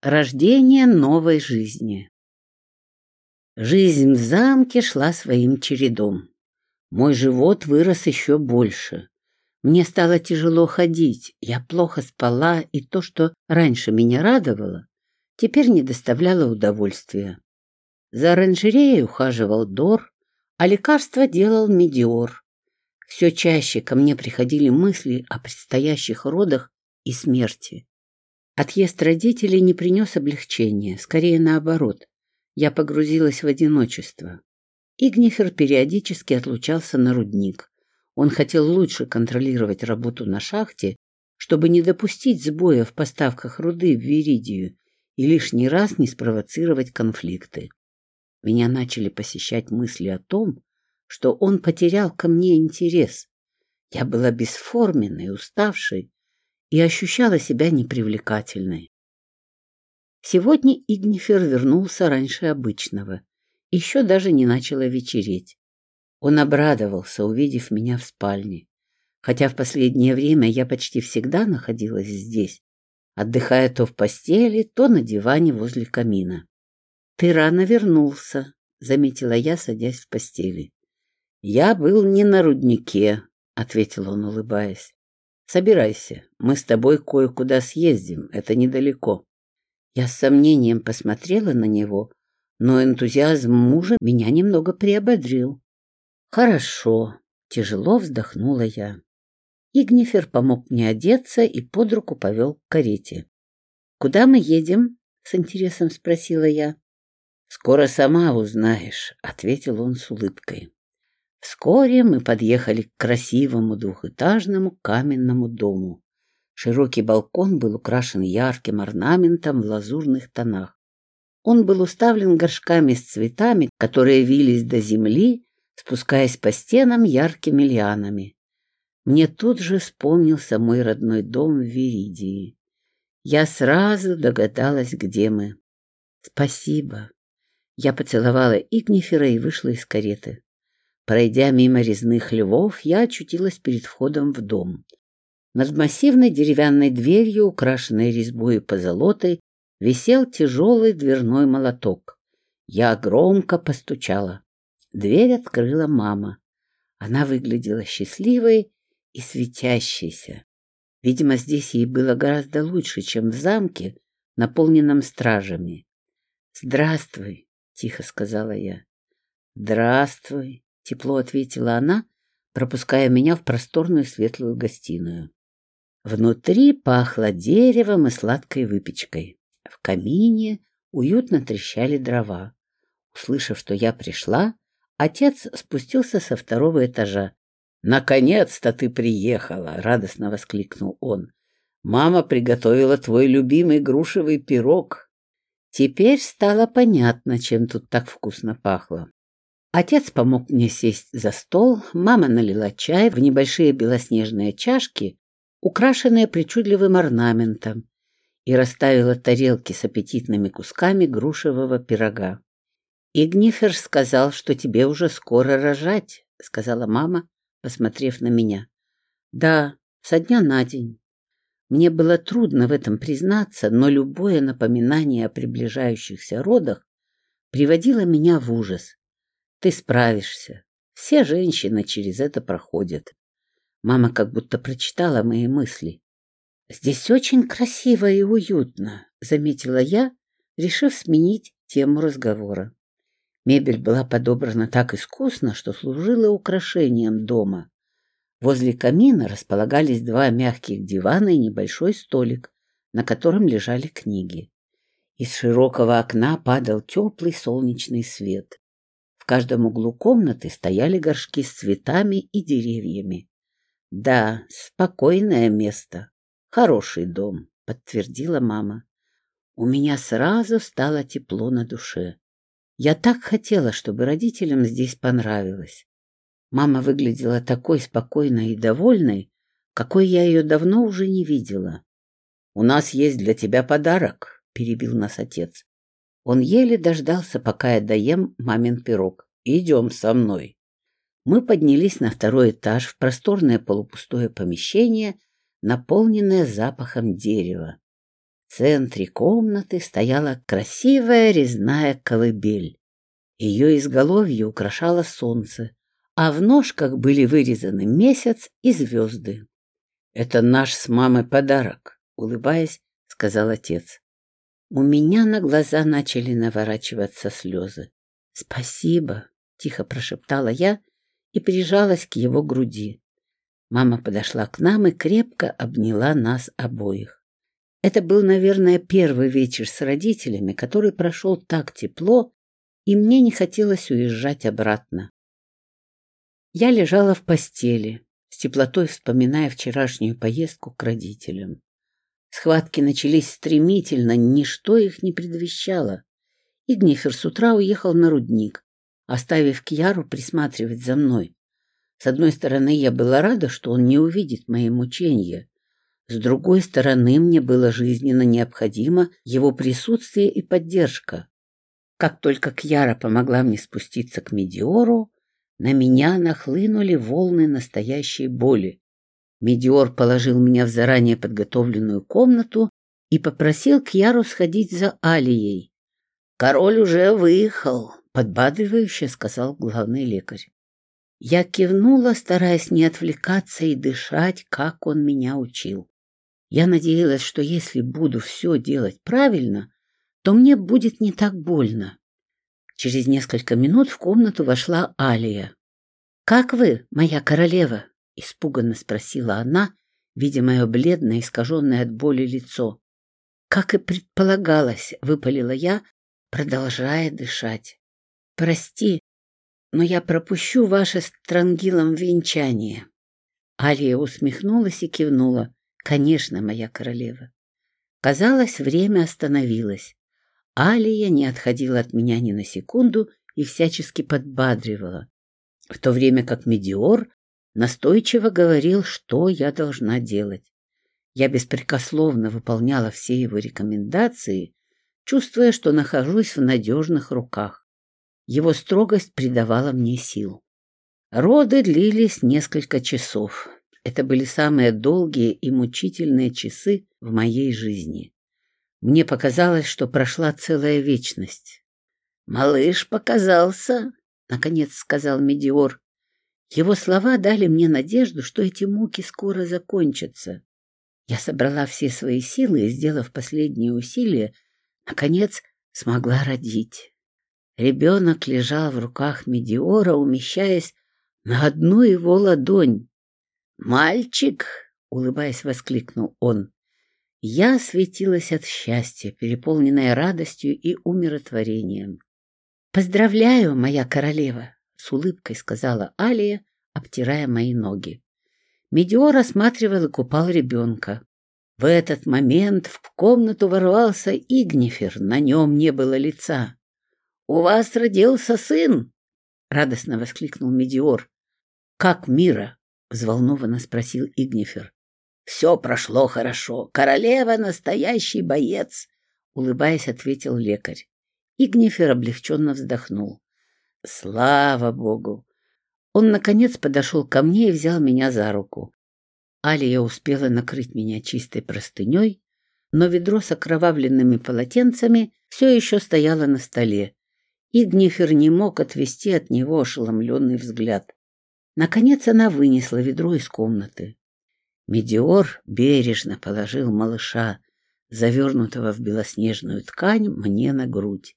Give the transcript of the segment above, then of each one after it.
Рождение новой жизни. Жизнь в замке шла своим чередом. Мой живот вырос еще больше. Мне стало тяжело ходить, я плохо спала, и то, что раньше меня радовало, теперь не доставляло удовольствия. За оранжереей ухаживал Дор, а лекарство делал Медиор. Все чаще ко мне приходили мысли о предстоящих родах и смерти. Отъезд родителей не принес облегчения, скорее наоборот. Я погрузилась в одиночество. Игнифер периодически отлучался на рудник. Он хотел лучше контролировать работу на шахте, чтобы не допустить сбоя в поставках руды в Виридию и лишний раз не спровоцировать конфликты. Меня начали посещать мысли о том, что он потерял ко мне интерес. Я была бесформенной, уставшей, и ощущала себя непривлекательной. Сегодня Игнифер вернулся раньше обычного. Еще даже не начало вечереть. Он обрадовался, увидев меня в спальне. Хотя в последнее время я почти всегда находилась здесь, отдыхая то в постели, то на диване возле камина. «Ты рано вернулся», — заметила я, садясь в постели. «Я был не на руднике», — ответил он, улыбаясь. Собирайся, мы с тобой кое-куда съездим, это недалеко. Я с сомнением посмотрела на него, но энтузиазм мужа меня немного приободрил. Хорошо, тяжело вздохнула я. Игнифер помог мне одеться и под руку повел к карете. «Куда мы едем?» — с интересом спросила я. «Скоро сама узнаешь», — ответил он с улыбкой. Вскоре мы подъехали к красивому двухэтажному каменному дому. Широкий балкон был украшен ярким орнаментом в лазурных тонах. Он был уставлен горшками с цветами, которые вились до земли, спускаясь по стенам яркими лианами. Мне тут же вспомнился мой родной дом в Виридии. Я сразу догадалась, где мы. Спасибо. Я поцеловала Игнифера и вышла из кареты. Пройдя мимо резных львов, я очутилась перед входом в дом. Над массивной деревянной дверью, украшенной резьбой и позолотой, висел тяжелый дверной молоток. Я громко постучала. Дверь открыла мама. Она выглядела счастливой и светящейся. Видимо, здесь ей было гораздо лучше, чем в замке, наполненном стражами. «Здравствуй», — тихо сказала я. «Здравствуй», Тепло ответила она, пропуская меня в просторную светлую гостиную. Внутри пахло деревом и сладкой выпечкой. В камине уютно трещали дрова. Услышав, что я пришла, отец спустился со второго этажа. «Наконец-то ты приехала!» — радостно воскликнул он. «Мама приготовила твой любимый грушевый пирог». Теперь стало понятно, чем тут так вкусно пахло. Отец помог мне сесть за стол, мама налила чай в небольшие белоснежные чашки, украшенные причудливым орнаментом, и расставила тарелки с аппетитными кусками грушевого пирога. «Игнифер сказал, что тебе уже скоро рожать», — сказала мама, посмотрев на меня. «Да, со дня на день». Мне было трудно в этом признаться, но любое напоминание о приближающихся родах приводило меня в ужас. Ты справишься. Все женщины через это проходят. Мама как будто прочитала мои мысли. Здесь очень красиво и уютно, заметила я, решив сменить тему разговора. Мебель была подобрана так искусно, что служила украшением дома. Возле камина располагались два мягких дивана и небольшой столик, на котором лежали книги. Из широкого окна падал теплый солнечный свет каждом углу комнаты стояли горшки с цветами и деревьями. Да, спокойное место, хороший дом, подтвердила мама. У меня сразу стало тепло на душе. Я так хотела, чтобы родителям здесь понравилось. Мама выглядела такой спокойной и довольной, какой я ее давно уже не видела. «У нас есть для тебя подарок», — перебил нас отец. Он еле дождался, пока я доем мамин пирог. «Идем со мной». Мы поднялись на второй этаж в просторное полупустое помещение, наполненное запахом дерева. В центре комнаты стояла красивая резная колыбель. Ее изголовье украшало солнце, а в ножках были вырезаны месяц и звезды. «Это наш с мамой подарок», — улыбаясь, сказал отец. У меня на глаза начали наворачиваться слезы. «Спасибо», — тихо прошептала я и прижалась к его груди. Мама подошла к нам и крепко обняла нас обоих. Это был, наверное, первый вечер с родителями, который прошел так тепло, и мне не хотелось уезжать обратно. Я лежала в постели, с теплотой вспоминая вчерашнюю поездку к родителям. Схватки начались стремительно, ничто их не предвещало. Игнифер с утра уехал на рудник, оставив Кьяру присматривать за мной. С одной стороны, я была рада, что он не увидит мои мучения. С другой стороны, мне было жизненно необходимо его присутствие и поддержка. Как только Кьяра помогла мне спуститься к Медиору, на меня нахлынули волны настоящей боли. Медиор положил меня в заранее подготовленную комнату и попросил Кьяру сходить за Алией. «Король уже выехал», — подбадривающе сказал главный лекарь. Я кивнула, стараясь не отвлекаться и дышать, как он меня учил. Я надеялась, что если буду все делать правильно, то мне будет не так больно. Через несколько минут в комнату вошла Алия. «Как вы, моя королева?» — испуганно спросила она, видя мое бледное, искаженное от боли лицо. «Как и предполагалось», — выпалила я, продолжая дышать. «Прости, но я пропущу ваше с Трангилом венчание. Алия усмехнулась и кивнула. Конечно, моя королева. Казалось, время остановилось. Алия не отходила от меня ни на секунду и всячески подбадривала, в то время как Медиор настойчиво говорил, что я должна делать. Я беспрекословно выполняла все его рекомендации, чувствуя, что нахожусь в надежных руках. Его строгость придавала мне сил. Роды длились несколько часов. Это были самые долгие и мучительные часы в моей жизни. Мне показалось, что прошла целая вечность. «Малыш показался», — наконец сказал Медиор. Его слова дали мне надежду, что эти муки скоро закончатся. Я собрала все свои силы и, сделав последние усилия, наконец смогла родить. Ребенок лежал в руках Медиора, умещаясь на одну его ладонь. «Мальчик!» — улыбаясь, воскликнул он. Я светилась от счастья, переполненная радостью и умиротворением. «Поздравляю, моя королева!» — с улыбкой сказала Алия, обтирая мои ноги. Медиор осматривал и купал ребенка. В этот момент в комнату ворвался Игнифер, на нем не было лица. «У вас родился сын!» — радостно воскликнул Медиор. «Как Мира?» — взволнованно спросил Игнифер. «Все прошло хорошо. Королева — настоящий боец!» — улыбаясь, ответил лекарь. Игнифер облегченно вздохнул. «Слава богу!» Он, наконец, подошел ко мне и взял меня за руку. Алия успела накрыть меня чистой простыней, но ведро с окровавленными полотенцами все еще стояло на столе. Игнифер не мог отвести от него ошеломленный взгляд. Наконец она вынесла ведро из комнаты. Медиор бережно положил малыша, завернутого в белоснежную ткань, мне на грудь.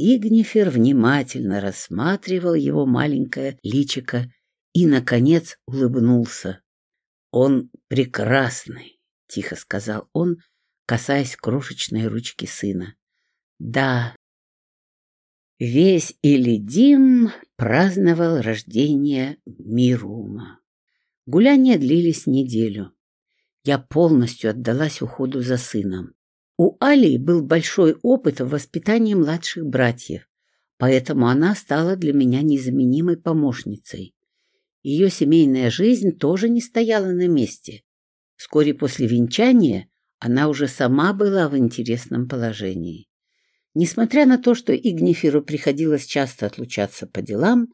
Игнифер внимательно рассматривал его маленькое личико и, наконец, улыбнулся. «Он прекрасный», — тихо сказал он, касаясь крошечной ручки сына. «Да, Весь Илидим праздновал рождение Мирума. Гуляния длились неделю. Я полностью отдалась уходу за сыном. У Алии был большой опыт в воспитании младших братьев, поэтому она стала для меня незаменимой помощницей. Ее семейная жизнь тоже не стояла на месте. Вскоре после венчания она уже сама была в интересном положении. Несмотря на то, что Игниферу приходилось часто отлучаться по делам,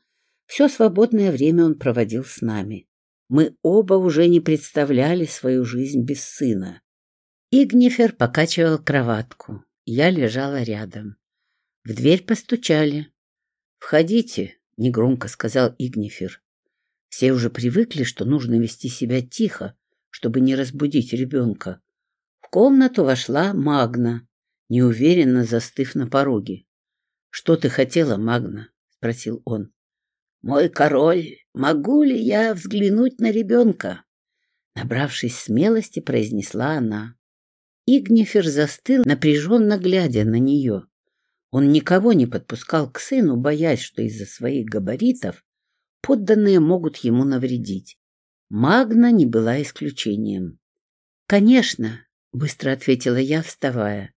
все свободное время он проводил с нами. Мы оба уже не представляли свою жизнь без сына. Игнифер покачивал кроватку. Я лежала рядом. В дверь постучали. «Входите», — негромко сказал Игнифер. Все уже привыкли, что нужно вести себя тихо, чтобы не разбудить ребенка. В комнату вошла Магна, неуверенно застыв на пороге. «Что ты хотела, Магна?» — спросил он. «Мой король, могу ли я взглянуть на ребенка?» Набравшись смелости, произнесла она. Игнифер застыл, напряженно глядя на нее. Он никого не подпускал к сыну, боясь, что из-за своих габаритов подданные могут ему навредить. Магна не была исключением. «Конечно», — быстро ответила я, вставая.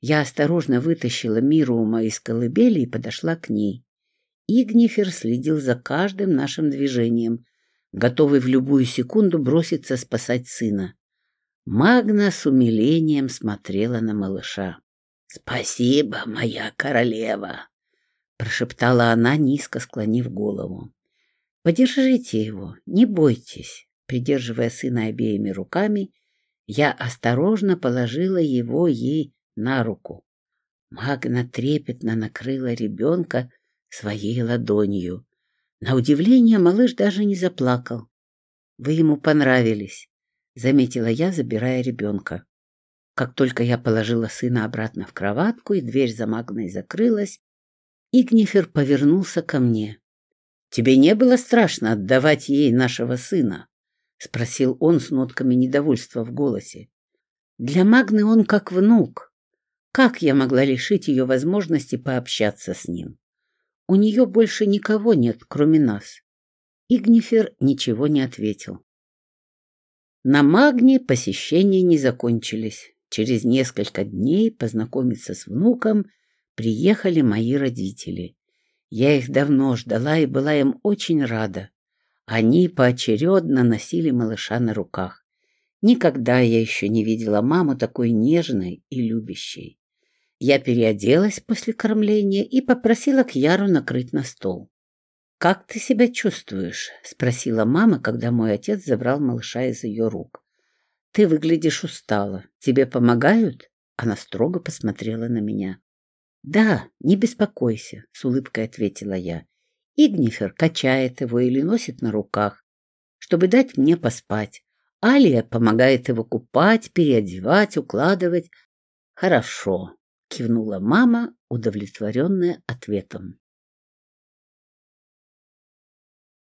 Я осторожно вытащила Мирума из колыбели и подошла к ней. Игнифер следил за каждым нашим движением, готовый в любую секунду броситься спасать сына. Магна с умилением смотрела на малыша. «Спасибо, моя королева!» — прошептала она, низко склонив голову. «Подержите его, не бойтесь!» Придерживая сына обеими руками, я осторожно положила его ей на руку. Магна трепетно накрыла ребенка своей ладонью. На удивление малыш даже не заплакал. «Вы ему понравились», — заметила я, забирая ребенка. Как только я положила сына обратно в кроватку и дверь за Магной закрылась, Игнифер повернулся ко мне. «Тебе не было страшно отдавать ей нашего сына?» — спросил он с нотками недовольства в голосе. «Для Магны он как внук. Как я могла лишить ее возможности пообщаться с ним? У нее больше никого нет, кроме нас». Игнифер ничего не ответил. На Магне посещения не закончились. Через несколько дней познакомиться с внуком приехали мои родители. Я их давно ждала и была им очень рада. Они поочередно носили малыша на руках. Никогда я еще не видела маму такой нежной и любящей. Я переоделась после кормления и попросила Кьяру накрыть на стол. «Как ты себя чувствуешь?» — спросила мама, когда мой отец забрал малыша из ее рук. «Ты выглядишь устало. Тебе помогают?» Она строго посмотрела на меня. «Да, не беспокойся», — с улыбкой ответила я. Игнифер качает его или носит на руках, чтобы дать мне поспать. Алия помогает его купать, переодевать, укладывать. «Хорошо», — кивнула мама, удовлетворенная ответом.